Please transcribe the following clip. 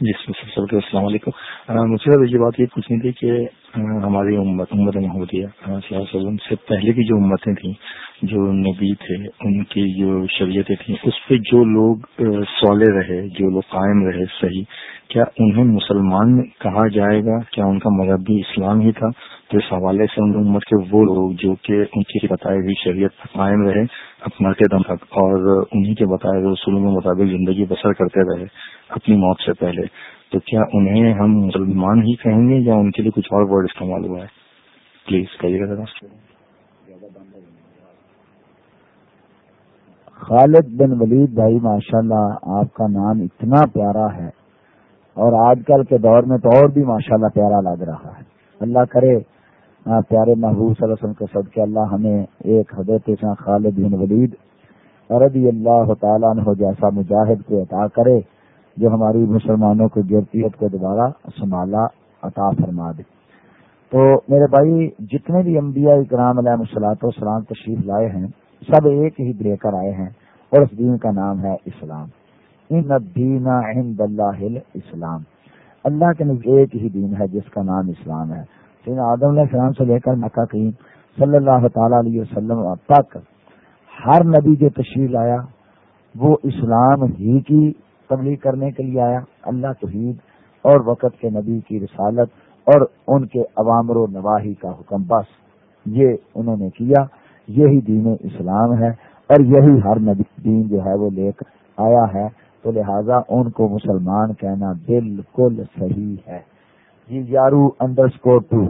جی سب سے السلام علیکم۔ مجھے یہ بات یہ پوچھنی تھی کہ ہماری امت امت محمدیہ وسلم سے پہلے کی جو امتیں تھیں، جو نبی تھے، ان کی جو شریعتیں تھیں، اس پہ جو لوگ سولے رہے، جو لوگ قائم رہے صحیح، کیا انہیں مسلمان کہا جائے گا؟ کیا ان کا مذہب بھی اسلام ہی تھا؟ تو اس حوالے سے ان امت کے وہ لوگ جو کہ ان کی بتائی ہوئی شریعت قائم رہے اپنا کے دم تک اور انہیں کے بتائے ہوئے اصولوں کے مطابق زندگی بسر کرتے رہے اپنی موت سے پہلے۔ تو کیا انہیں ہم مسلمان ہی کہیں گے یا ان کے لیے کچھ اور ورڈ استعمال ہوا ہے؟ پلیز کہیے گا ذرا۔ خالد بن ولید بھائی ماشاء اللہ آپ کا نام اتنا پیارا ہے اور آج کل کے دور میں تو اور بھی ماشاء اللہ پیارا لگ رہا ہے۔ اللہ کرے ہاں، پیارے محبوب صلی اللہ علیہ وسلم کے سب کے اللہ ہمیں ایک حضرت خالد بن ولید رضی اللہ تعالیٰ عنہ جیسا مجاہد کو عطا کرے، جو ہماری مسلمانوں کی جرتیت کو دوبارہ سنبھالا، عطا فرما دے۔ تو میرے بھائی، جتنے بھی انبیاء اکرام علیہ مسلاط و سلام تشریف لائے ہیں، سب ایک ہی لے کر آئے ہیں اور اس دین کا نام ہے اسلام۔ ان دین عند اللہ اسلام اللہ کے نزد ایک ہی دین ہے، جس کا نام اسلام ہے۔ آدم علیہ السلام سے لے کر مکہ کریم صلی اللہ تعالی علیہ وسلم تک ہر نبی جو تشریف لایا، وہ اسلام ہی کی تبلیغ کرنے کے لیے آیا، اللہ توحید اور وقت کے نبی کی رسالت اور ان کے عوامر و نواحی کا حکم بس۔ یہ انہوں نے کیا، یہی دین اسلام ہے اور یہی ہر نبی دین جو ہے وہ لے کر آیا ہے۔ تو لہذا ان کو مسلمان کہنا بالکل صحیح ہے۔ جی یارو انڈر اسکور ٹو